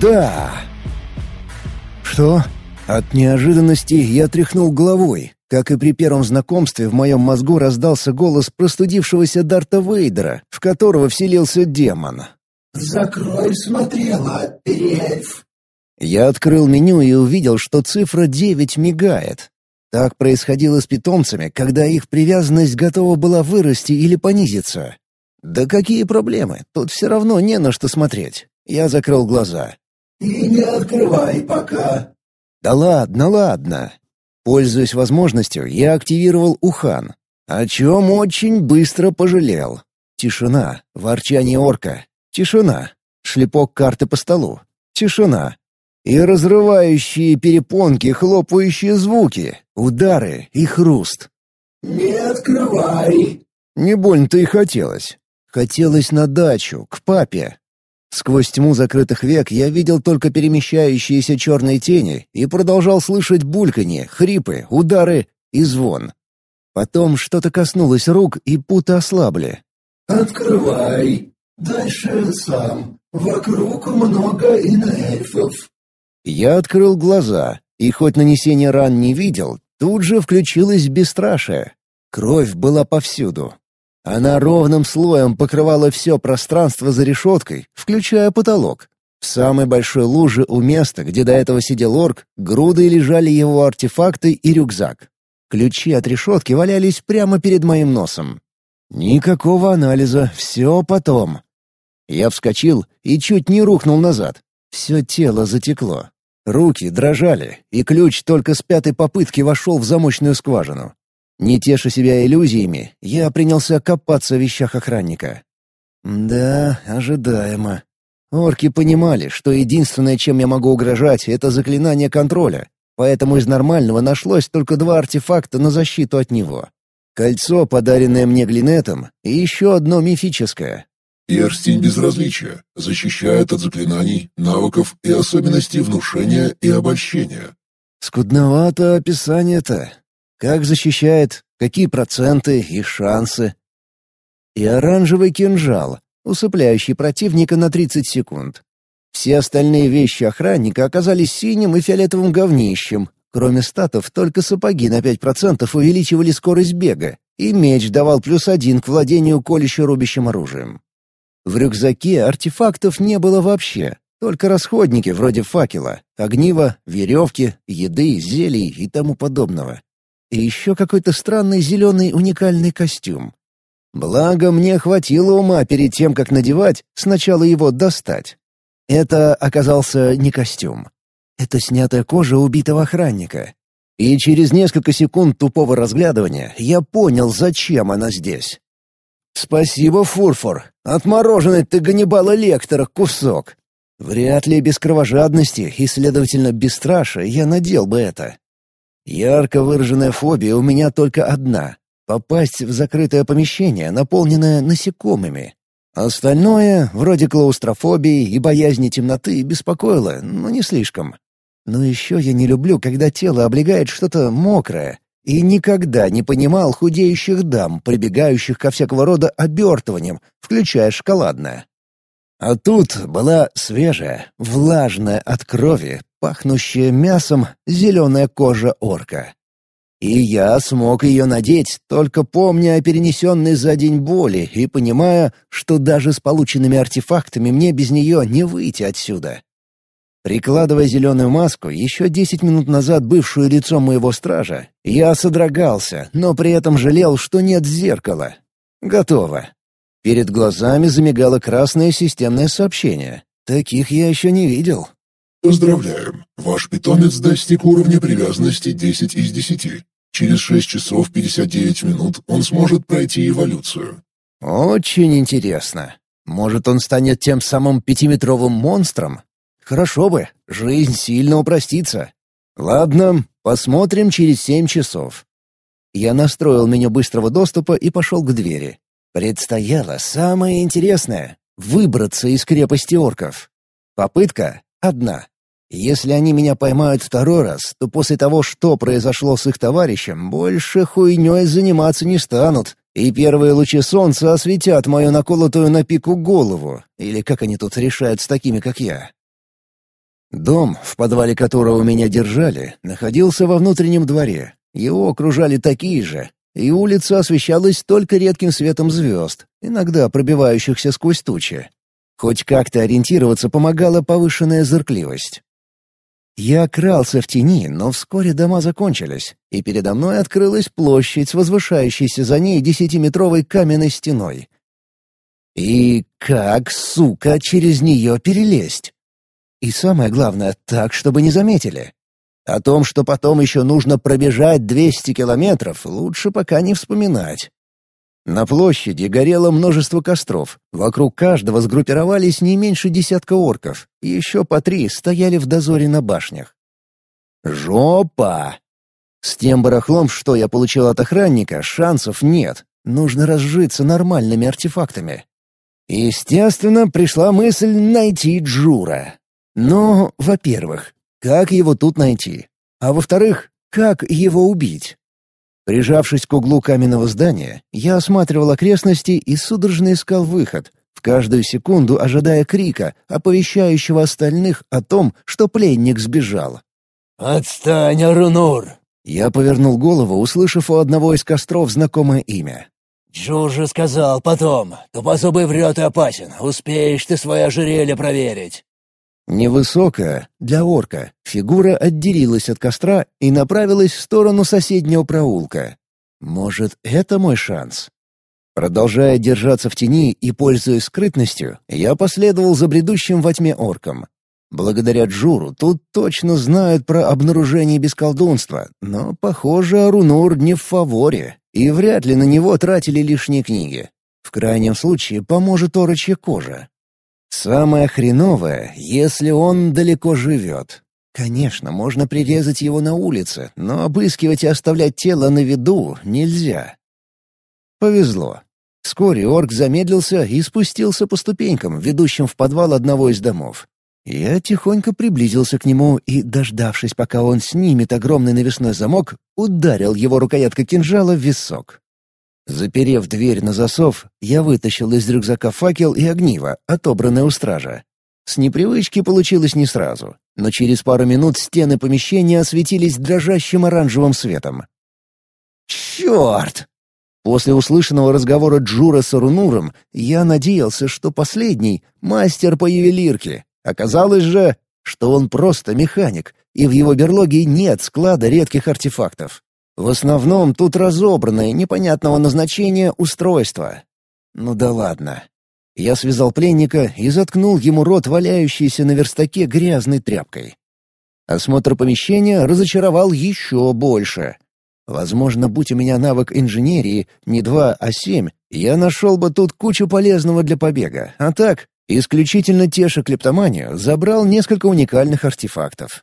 Да! Что? От неожиданности я тряхнул головой. Как и при первом знакомстве, в моем мозгу раздался голос простудившегося Дарта Вейдера, в которого вселился демон. «Закрой смотрела, эльф!» Я открыл меню и увидел, что цифра 9 мигает. Так происходило с питомцами, когда их привязанность готова была вырасти или понизиться. Да какие проблемы, тут все равно не на что смотреть. Я закрыл глаза. «И не открывай пока», да ладно, ладно. Пользуясь возможностью, я активировал Ухан, о чем очень быстро пожалел. Тишина, ворчание орка, тишина, шлепок карты по столу, тишина. И разрывающие перепонки, хлопающие звуки, удары и хруст. «Не открывай!» Не больно-то и хотелось. Хотелось на дачу, к папе, Сквозь тьму закрытых век я видел только перемещающиеся черные тени и продолжал слышать бульканье, хрипы, удары и звон. Потом что-то коснулось рук, и путы ослабли. «Открывай! Дальше сам. Вокруг много инельфов». Я открыл глаза, и хоть нанесение ран не видел, тут же включилось бесстрашие. Кровь была повсюду, она ровным слоем покрывала все пространство за решеткой, включая потолок. В самой большой луже у места, где до этого сидел орк, грудой лежали его артефакты и рюкзак. Ключи от решетки валялись прямо перед моим носом. Никакого анализа, все потом. Я вскочил и чуть не рухнул назад. Все тело затекло. Руки дрожали, и ключ только с пятой попытки вошел в замочную скважину. Не теша себя иллюзиями, я принялся копаться в вещах охранника. Да, ожидаемо. Орки понимали, что единственное, чем я могу угрожать, это заклинание контроля, поэтому из нормального нашлось только два артефакта на защиту от него. Кольцо, подаренное мне Глинетом, и еще одно мифическое. Перстень безразличия. Защищает от заклинаний, навыков и особенностей внушения и обольщения. Скудновато описание-то. Как защищает, какие проценты и шансы. И оранжевый кинжал, усыпляющий противника на 30 секунд. Все остальные вещи охранника оказались синим и фиолетовым говнищем. Кроме статов, только сапоги на 5% увеличивали скорость бега, и меч давал плюс один к владению колюще-рубящим оружием. В рюкзаке артефактов не было вообще, только расходники вроде факела, огнива, веревки, еды, зелий и тому подобного. И еще какой-то странный зеленый уникальный костюм. Благо, мне хватило ума перед тем, как надевать, сначала его достать. Это оказался не костюм. Это снятая кожа убитого охранника. И через несколько секунд тупого разглядывания я понял, зачем она здесь. «Спасибо, Фурфор. Отмороженный ты Ганнибала Лектора кусок. Вряд ли без кровожадности и, следовательно, без страша я надел бы это. Ярко выраженная фобия у меня только одна — попасть в закрытое помещение, наполненное насекомыми. Остальное, вроде клаустрофобии и боязни темноты, беспокоило, но не слишком. Но еще я не люблю, когда тело облегает что-то мокрое, и никогда не понимал худеющих дам, прибегающих ко всякого рода обертываниям, включая шоколадное. А тут была свежая, влажная от крови, пахнущая мясом зеленая кожа орка. И я смог ее надеть, только помня о перенесенной за день боли и понимая, что даже с полученными артефактами мне без нее не выйти отсюда. Прикладывая зеленую маску, еще десять минут назад бывшую лицом моего стража, я содрогался, но при этом жалел, что нет зеркала. Готово. Перед глазами замигало красное системное сообщение. Таких я еще не видел. Поздравляем! Ваш питомец достиг уровня привязанности 10 из 10. Через 6 часов 59 минут он сможет пройти эволюцию. Очень интересно. Может, он станет тем самым пятиметровым монстром? Хорошо бы, жизнь сильно упростится. Ладно, посмотрим через семь часов. Я настроил меню быстрого доступа и пошел к двери. Предстояло самое интересное — выбраться из крепости орков. Попытка одна. Если они меня поймают второй раз, то после того, что произошло с их товарищем, больше хуйней заниматься не станут, и первые лучи солнца осветят мою наколотую на пику голову, или как они тут решают с такими, как я. Дом, в подвале которого меня держали, находился во внутреннем дворе. Его окружали такие же, и улица освещалась только редким светом звезд, иногда пробивающихся сквозь тучи. Хоть как-то ориентироваться помогала повышенная зыркливость. Я крался в тени, но вскоре дома закончились, и передо мной открылась площадь с возвышающейся за ней десятиметровой каменной стеной. И как, сука, через нее перелезть? И самое главное, так, чтобы не заметили. О том, что потом еще нужно пробежать 200 километров, лучше пока не вспоминать. На площади горело множество костров. Вокруг каждого сгруппировались не меньше десятка орков. Еще по три стояли в дозоре на башнях. Жопа! С тем барахлом, что я получил от охранника, шансов нет. Нужно разжиться нормальными артефактами. Естественно, пришла мысль найти Джура. Но, во-первых, как его тут найти? А во-вторых, как его убить? Прижавшись к углу каменного здания, я осматривал окрестности и судорожно искал выход, в каждую секунду ожидая крика, оповещающего остальных о том, что пленник сбежал. «Отстань, Арунур!» Я повернул голову, услышав у одного из костров знакомое имя. «Джур же сказал потом, тупозубый врет и опасен, успеешь ты свое ожерелье проверить». Невысокая, для орка, фигура отделилась от костра и направилась в сторону соседнего проулка. Может, это мой шанс? Продолжая держаться в тени и пользуясь скрытностью, я последовал за бредущим во тьме орком. Благодаря Джуру тут точно знают про обнаружение бесколдунства, но, похоже, Арунур не в фаворе, и вряд ли на него тратили лишние книги. В крайнем случае поможет орочья кожа. Самое хреновое, если он далеко живет. Конечно, можно прирезать его на улице, но обыскивать и оставлять тело на виду нельзя. Повезло. Вскоре орк замедлился и спустился по ступенькам, ведущим в подвал одного из домов. Я тихонько приблизился к нему и, дождавшись, пока он снимет огромный навесной замок, ударил его рукояткой кинжала в висок. Заперев дверь на засов, я вытащил из рюкзака факел и огниво, отобранное у стража. С непривычки получилось не сразу, но через пару минут стены помещения осветились дрожащим оранжевым светом. «Черт!» После услышанного разговора Джура с Арунуром я надеялся, что последний — мастер по ювелирке. Оказалось же, что он просто механик, и в его берлоге нет склада редких артефактов. В основном тут разобранное, непонятного назначения устройство. Ну да ладно. Я связал пленника и заткнул ему рот, валяющийся на верстаке грязной тряпкой. Осмотр помещения разочаровал еще больше. Возможно, будь у меня навык инженерии не два, а семь, я нашел бы тут кучу полезного для побега. А так, исключительно теша клептоманию, забрал несколько уникальных артефактов.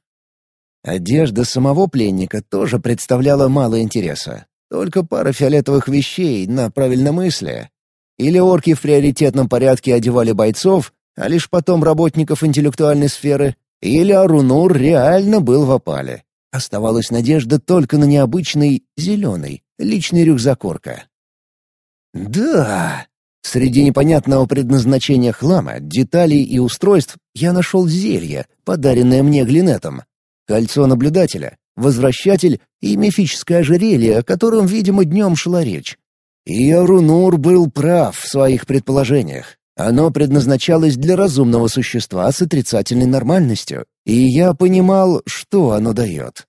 Одежда самого пленника тоже представляла мало интереса. Только пара фиолетовых вещей на правильномыслие. Или орки в приоритетном порядке одевали бойцов, а лишь потом работников интеллектуальной сферы, или Арунур реально был в опале. Оставалась надежда только на необычный зеленый личный рюкзак орка. Да, среди непонятного предназначения хлама, деталей и устройств я нашел зелье, подаренное мне глинетом, кольцо наблюдателя, возвращатель и мифическое ожерелье, о котором, видимо, днем шла речь. И Арунур был прав в своих предположениях. Оно предназначалось для разумного существа с отрицательной нормальностью, и я понимал, что оно дает.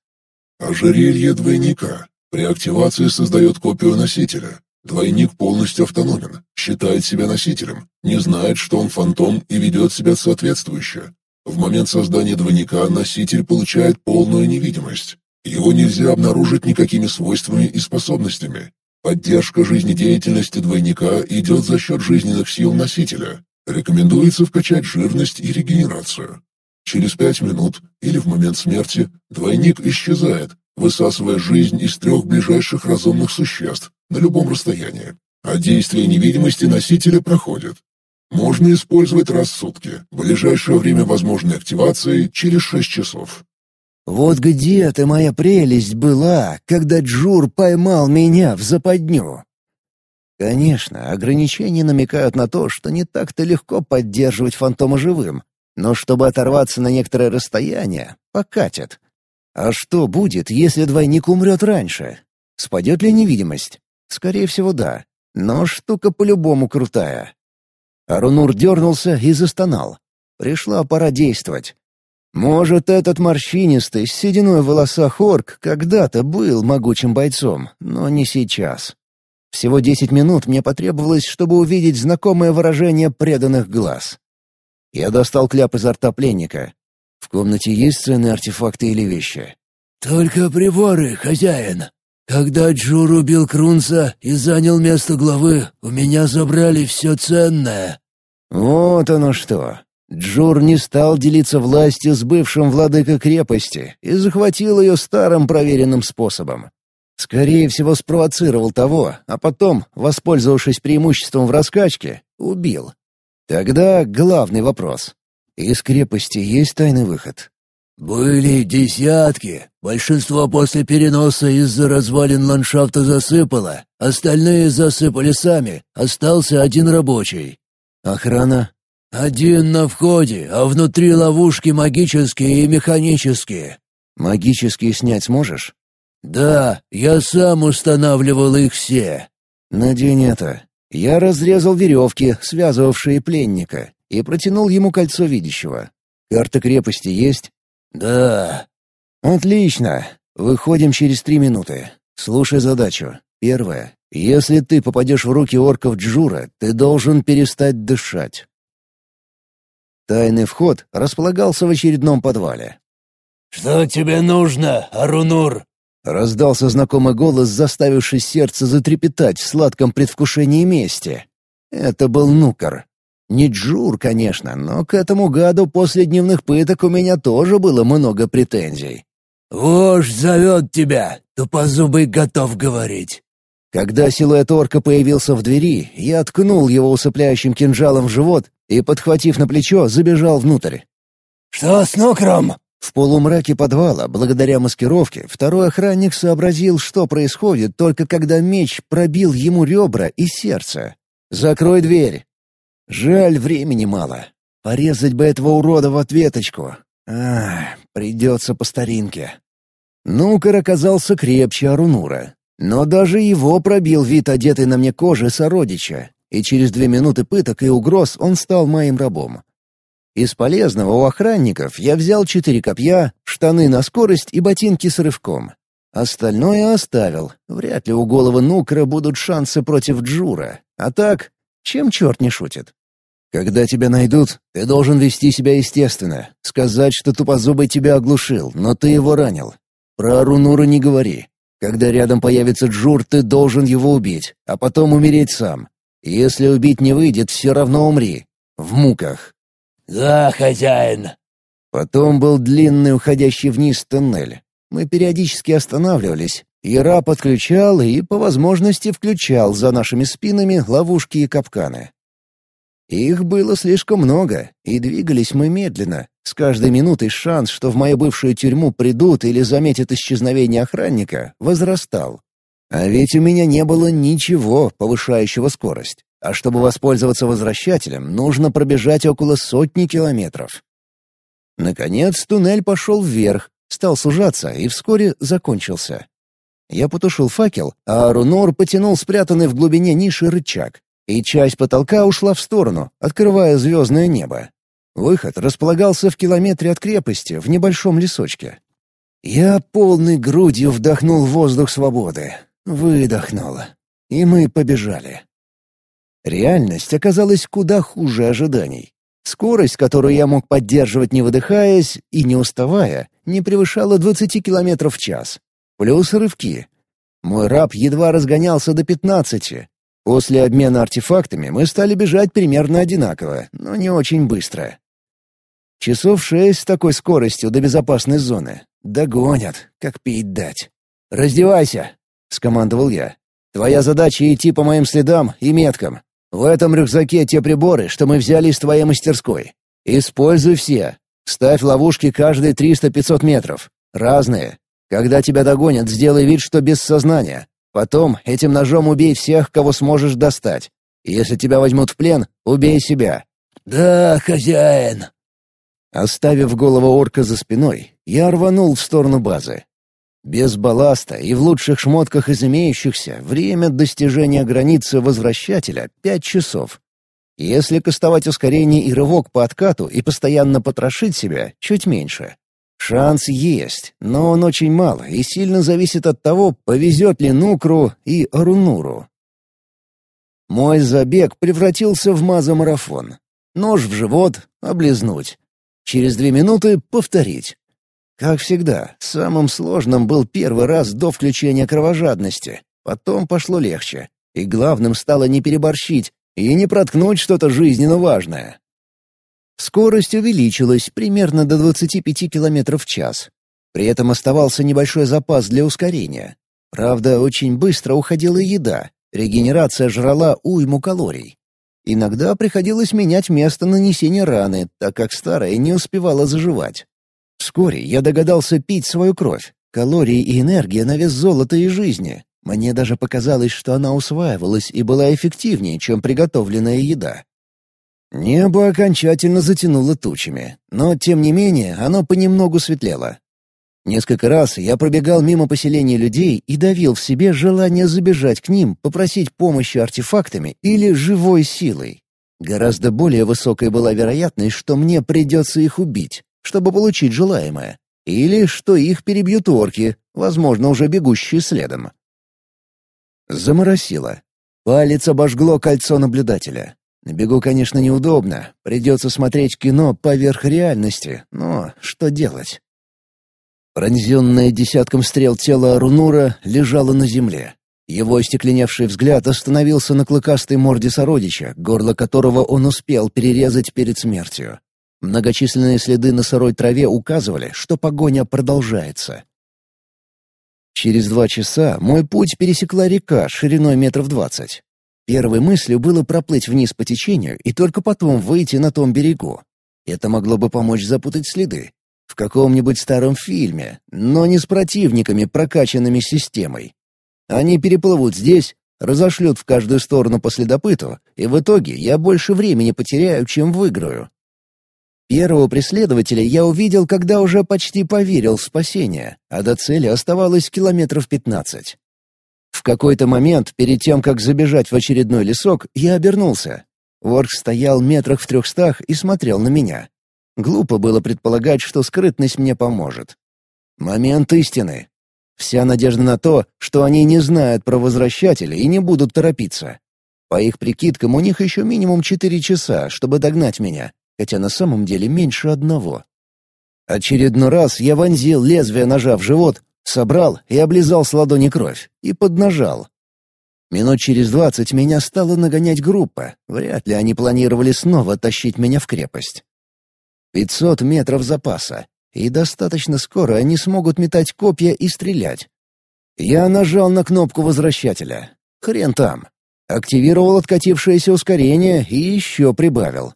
Ожерелье двойника. При активации создает копию носителя. Двойник полностью автономен, считает себя носителем, не знает, что он фантом и ведет себя соответствующе. В момент создания двойника носитель получает полную невидимость. Его нельзя обнаружить никакими свойствами и способностями. Поддержка жизнедеятельности двойника идет за счет жизненных сил носителя. Рекомендуется вкачать жирность и регенерацию. Через пять минут или в момент смерти двойник исчезает, высасывая жизнь из трех ближайших разумных существ на любом расстоянии. А действие невидимости носителя проходит. Можно использовать раз в сутки. Ближайшее время возможной активации через шесть часов. Вот где ты, моя прелесть, была, когда Джур поймал меня в западню? Конечно, ограничения намекают на то, что не так-то легко поддерживать фантома живым. но чтобы оторваться на некоторое расстояние, покатит. А что будет, если двойник умрет раньше? Спадет ли невидимость? Скорее всего, да. Но штука по-любому крутая. Арунур дернулся и застонал. Пришла пора действовать. Может, этот морщинистый, с сединой в волосах орк когда-то был могучим бойцом, но не сейчас. Всего десять минут мне потребовалось, чтобы увидеть знакомое выражение преданных глаз. Я достал кляп изо рта пленника. В комнате есть ценные артефакты или вещи? «Только приборы, хозяин. Когда Джур убил Крунца и занял место главы, у меня забрали все ценное». «Вот оно что. Джур не стал делиться властью с бывшим владыкой крепости и захватил ее старым проверенным способом. Скорее всего, спровоцировал того, а потом, воспользовавшись преимуществом в раскачке, убил. Тогда главный вопрос. Из крепости есть тайный выход? «Были десятки. Большинство после переноса из-за развалин ландшафта засыпало. Остальные засыпали сами. Остался один рабочий». «Охрана?» «Один на входе, а внутри ловушки магические и механические». «Магические снять сможешь?» «Да, я сам устанавливал их все». «Надень это». Я разрезал веревки, связывавшие пленника, и протянул ему кольцо видящего. «Карта крепости есть?» «Да». «Отлично. Выходим через три минуты. Слушай задачу. Первое. Если ты попадешь в руки орков Джура, ты должен перестать дышать. Тайный вход располагался в очередном подвале. «Что тебе нужно, Арунур?» Раздался знакомый голос, заставивший сердце затрепетать в сладком предвкушении мести. Это был Нукар. Не Джур, конечно, но к этому гаду после дневных пыток у меня тоже было много претензий. «Вождь зовет тебя, тупозубый готов говорить». Когда силуэт орка появился в двери, я ткнул его усыпляющим кинжалом в живот и, подхватив на плечо, забежал внутрь. «Что с Нукром?» В полумраке подвала, благодаря маскировке, второй охранник сообразил, что происходит, только когда меч пробил ему ребра и сердце. «Закрой дверь!» Жаль, времени мало. Порезать бы этого урода в ответочку. Ах, придется по старинке. Нукар оказался крепче Арунура. Но даже его пробил вид одетой на мне кожи сородича, и через две минуты пыток и угроз он стал моим рабом. Из полезного у охранников я взял четыре копья, штаны на скорость и ботинки с рывком. Остальное оставил. Вряд ли у головы Нукра будут шансы против Джура. А так, чем черт не шутит? Когда тебя найдут, ты должен вести себя естественно. Сказать, что тупозубый тебя оглушил, но ты его ранил. Про Арунура не говори. Когда рядом появится Джур, ты должен его убить, а потом умереть сам. Если убить не выйдет, все равно умри. В муках. «Да, хозяин». Потом был длинный уходящий вниз тоннель. Мы периодически останавливались. Яра подключал и, по возможности, включал за нашими спинами ловушки и капканы. Их было слишком много, и двигались мы медленно. С каждой минутой шанс, что в мою бывшую тюрьму придут или заметят исчезновение охранника, возрастал. А ведь у меня не было ничего, повышающего скорость. А чтобы воспользоваться возвращателем, нужно пробежать около сотни километров. Наконец туннель пошел вверх, стал сужаться и вскоре закончился. Я потушил факел, а Рунор потянул спрятанный в глубине ниши рычаг, и часть потолка ушла в сторону, открывая звездное небо. Выход располагался в километре от крепости, в небольшом лесочке. Я полной грудью вдохнул воздух свободы, выдохнул, и мы побежали. Реальность оказалась куда хуже ожиданий. Скорость, которую я мог поддерживать не выдыхаясь и не уставая, не превышала 20 км в час. Плюс рывки. Мой раб едва разгонялся до 15. После обмена артефактами мы стали бежать примерно одинаково, но не очень быстро. Часов шесть с такой скоростью до безопасной зоны. Догонят, как пить дать. «Раздевайся!» — скомандовал я. «Твоя задача — идти по моим следам и меткам. В этом рюкзаке те приборы, что мы взяли из твоей мастерской. Используй все. Ставь ловушки каждые 300-500 метров. Разные. Когда тебя догонят, сделай вид, что без сознания. Потом этим ножом убей всех, кого сможешь достать. Если тебя возьмут в плен, убей себя». «Да, хозяин». Оставив голову орка за спиной, я рванул в сторону базы. Без балласта и в лучших шмотках из имеющихся время достижения границы возвращателя — пять часов. Если кастовать ускорение и рывок по откату и постоянно потрошить себя, чуть меньше. Шанс есть, но он очень мал и сильно зависит от того, повезет ли Нукру и Арунуру. Мой забег превратился в мазомарафон. Нож в живот, облизнуть. Через две минуты повторить. Как всегда, самым сложным был первый раз до включения кровожадности. Потом пошло легче. И главным стало не переборщить и не проткнуть что-то жизненно важное. Скорость увеличилась примерно до 25 км в час. При этом оставался небольшой запас для ускорения. Правда, очень быстро уходила еда. Регенерация жрала уйму калорий. Иногда приходилось менять место нанесения раны, так как старая не успевала заживать. Вскоре я догадался пить свою кровь. Калории и энергия на вес золота и жизни. Мне даже показалось, что она усваивалась и была эффективнее, чем приготовленная еда. Небо окончательно затянуло тучами, но, тем не менее, оно понемногу светлело. Несколько раз я пробегал мимо поселений людей и давил в себе желание забежать к ним, попросить помощи артефактами или живой силой. Гораздо более высокой была вероятность, что мне придется их убить, чтобы получить желаемое, или что их перебьют орки, возможно, уже бегущие следом. Заморосило. Палец обожгло кольцо наблюдателя. На бегу, конечно, неудобно. Придется смотреть кино поверх реальности. Но что делать? Пронзенное десятком стрел тело Рунура лежало на земле. Его остекленевший взгляд остановился на клыкастой морде сородича, горло которого он успел перерезать перед смертью. Многочисленные следы на сырой траве указывали, что погоня продолжается. Через два часа мой путь пересекла река шириной метров двадцать. Первой мыслью было проплыть вниз по течению и только потом выйти на том берегу. Это могло бы помочь запутать следы. В каком-нибудь старом фильме, но не с противниками, прокачанными системой. Они переплывут здесь, разошлют в каждую сторону по следопыту, и в итоге я больше времени потеряю, чем выиграю. Первого преследователя я увидел, когда уже почти поверил в спасение, а до цели оставалось километров пятнадцать. В какой-то момент, перед тем, как забежать в очередной лесок, я обернулся. Ворк стоял метрах в трехстах и смотрел на меня. Глупо было предполагать, что скрытность мне поможет. Момент истины. Вся надежда на то, что они не знают про возвращателя и не будут торопиться. По их прикидкам, у них еще минимум четыре часа, чтобы догнать меня, хотя на самом деле меньше одного. Очередной раз я вонзил лезвие ножа в живот, Собрал и облизал с ладони кровь. И поднажал. Минут через двадцать меня стала нагонять группа. Вряд ли они планировали снова тащить меня в крепость. Пятьсот метров запаса. И достаточно скоро они смогут метать копья и стрелять. Я нажал на кнопку возвращателя. Хрен там. Активировал откатившееся ускорение и еще прибавил.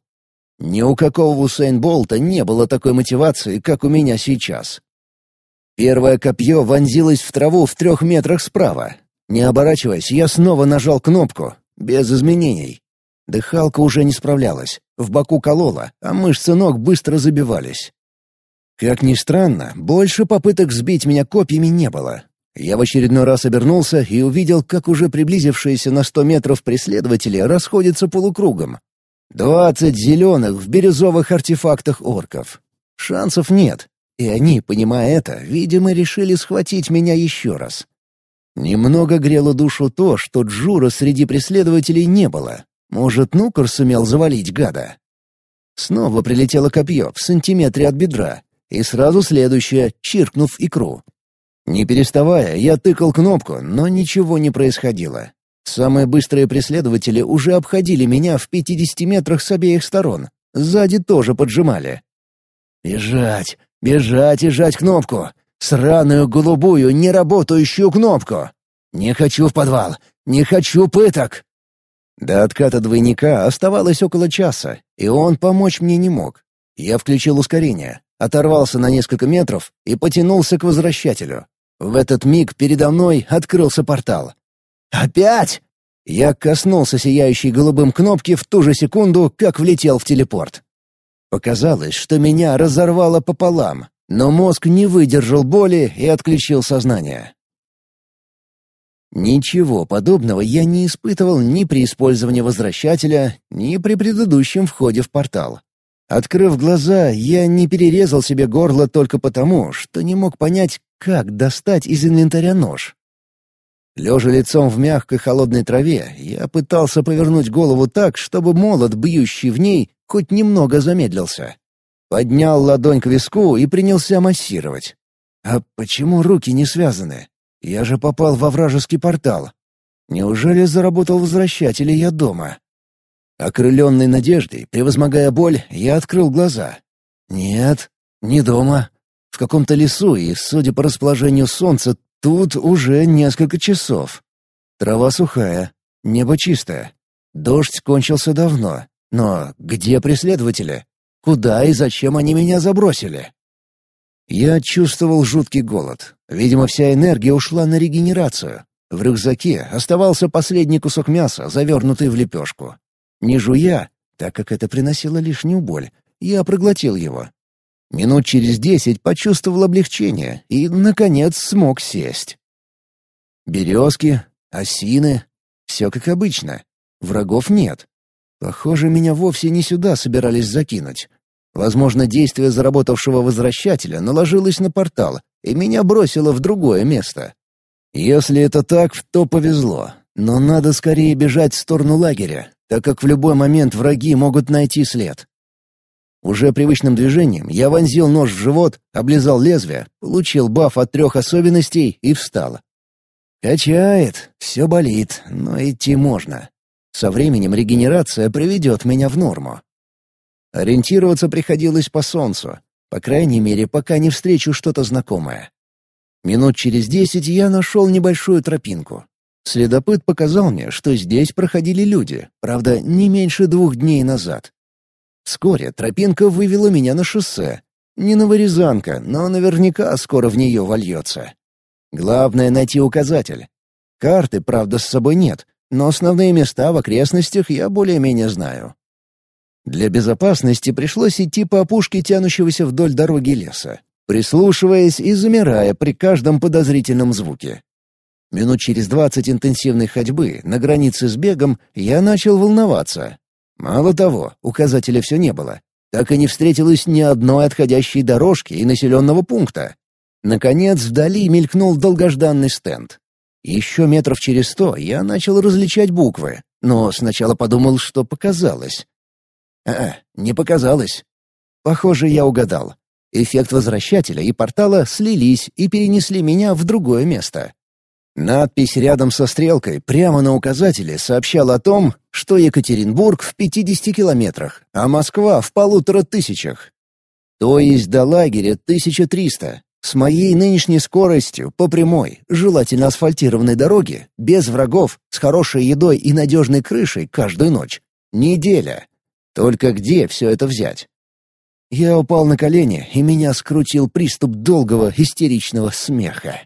Ни у какого Усейн Болта не было такой мотивации, как у меня сейчас. Первое копье вонзилось в траву в трех метрах справа. Не оборачиваясь, я снова нажал кнопку. Без изменений. Дыхалка уже не справлялась. В боку колола, а мышцы ног быстро забивались. Как ни странно, больше попыток сбить меня копьями не было. Я в очередной раз обернулся и увидел, как уже приблизившиеся на сто метров преследователи расходятся полукругом. Двадцать зеленых в бирюзовых артефактах орков. Шансов нет, и они, понимая это, видимо, решили схватить меня еще раз. Немного грело душу то, что Джура среди преследователей не было. Может, Нукор сумел завалить гада? Снова прилетело копье в сантиметре от бедра, и сразу следующее, чиркнув икру. Не переставая, я тыкал кнопку, но ничего не происходило. Самые быстрые преследователи уже обходили меня в 50 метрах с обеих сторон. Сзади тоже поджимали. «Бежать! Бежать и жать кнопку. Сраную голубую, неработающую кнопку. Не хочу в подвал. Не хочу пыток. До отката двойника оставалось около часа, и он помочь мне не мог. Я включил ускорение, оторвался на несколько метров и потянулся к возвращателю. В этот миг передо мной открылся портал. «Опять!» Я коснулся сияющей голубым кнопки в ту же секунду, как влетел в телепорт. Показалось, что меня разорвало пополам, но мозг не выдержал боли и отключил сознание. Ничего подобного я не испытывал ни при использовании возвращателя, ни при предыдущем входе в портал. Открыв глаза, я не перерезал себе горло только потому, что не мог понять, как достать из инвентаря нож. Лежа лицом в мягкой холодной траве, я пытался повернуть голову так, чтобы молот, бьющий в ней, хоть немного замедлился. Поднял ладонь к виску и принялся массировать. А почему руки не связаны? Я же попал во вражеский портал. Неужели заработал возвращатель, и я дома? Окрыленный надеждой, превозмогая боль, я открыл глаза. Нет, не дома. В каком-то лесу, и, судя по расположению солнца, тут уже несколько часов. Трава сухая, небо чистое. Дождь кончился давно. Но где преследователи? Куда и зачем они меня забросили? Я чувствовал жуткий голод. Видимо, вся энергия ушла на регенерацию. В рюкзаке оставался последний кусок мяса, завернутый в лепешку. Не жуя, так как это приносило лишнюю боль, я проглотил его. Минут через десять почувствовал облегчение и, наконец, смог сесть. Березки, осины — все как обычно. Врагов нет. Похоже, меня вовсе не сюда собирались закинуть. Возможно, действие заработавшего возвращателя наложилось на портал, и меня бросило в другое место. Если это так, то повезло. Но надо скорее бежать в сторону лагеря, так как в любой момент враги могут найти след. Уже привычным движением я вонзил нож в живот, облизал лезвие, получил баф от трех особенностей и встал. Качает, все болит, но идти можно. Со временем регенерация приведет меня в норму. Ориентироваться приходилось по солнцу, по крайней мере, пока не встречу что-то знакомое. Минут через десять я нашел небольшую тропинку. Следопыт показал мне, что здесь проходили люди, правда, не меньше двух дней назад. Вскоре тропинка вывела меня на шоссе. Не Новорязанка, но наверняка скоро в нее вольется. Главное — найти указатель. Карты, правда, с собой нет, но основные места в окрестностях я более-менее знаю. Для безопасности пришлось идти по опушке тянущегося вдоль дороги леса, прислушиваясь и замирая при каждом подозрительном звуке. Минут через двадцать интенсивной ходьбы на границе с бегом я начал волноваться. Мало того, указателя все не было. Так и не встретилось ни одной отходящей дорожки и населенного пункта. Наконец, вдали мелькнул долгожданный стенд. Еще метров через сто я начал различать буквы, но сначала подумал, что показалось. А, не показалось. Похоже, я угадал. Эффект возвращателя и портала слились и перенесли меня в другое место. Надпись рядом со стрелкой прямо на указателе сообщала о том, что Екатеринбург в 50 километрах, а Москва в полутора тысячах. То есть до лагеря 1300. С моей нынешней скоростью, по прямой, желательно асфальтированной дороге, без врагов, с хорошей едой и надежной крышей каждую ночь. Неделя. Только где все это взять? Я упал на колени, и меня скрутил приступ долгого истеричного смеха.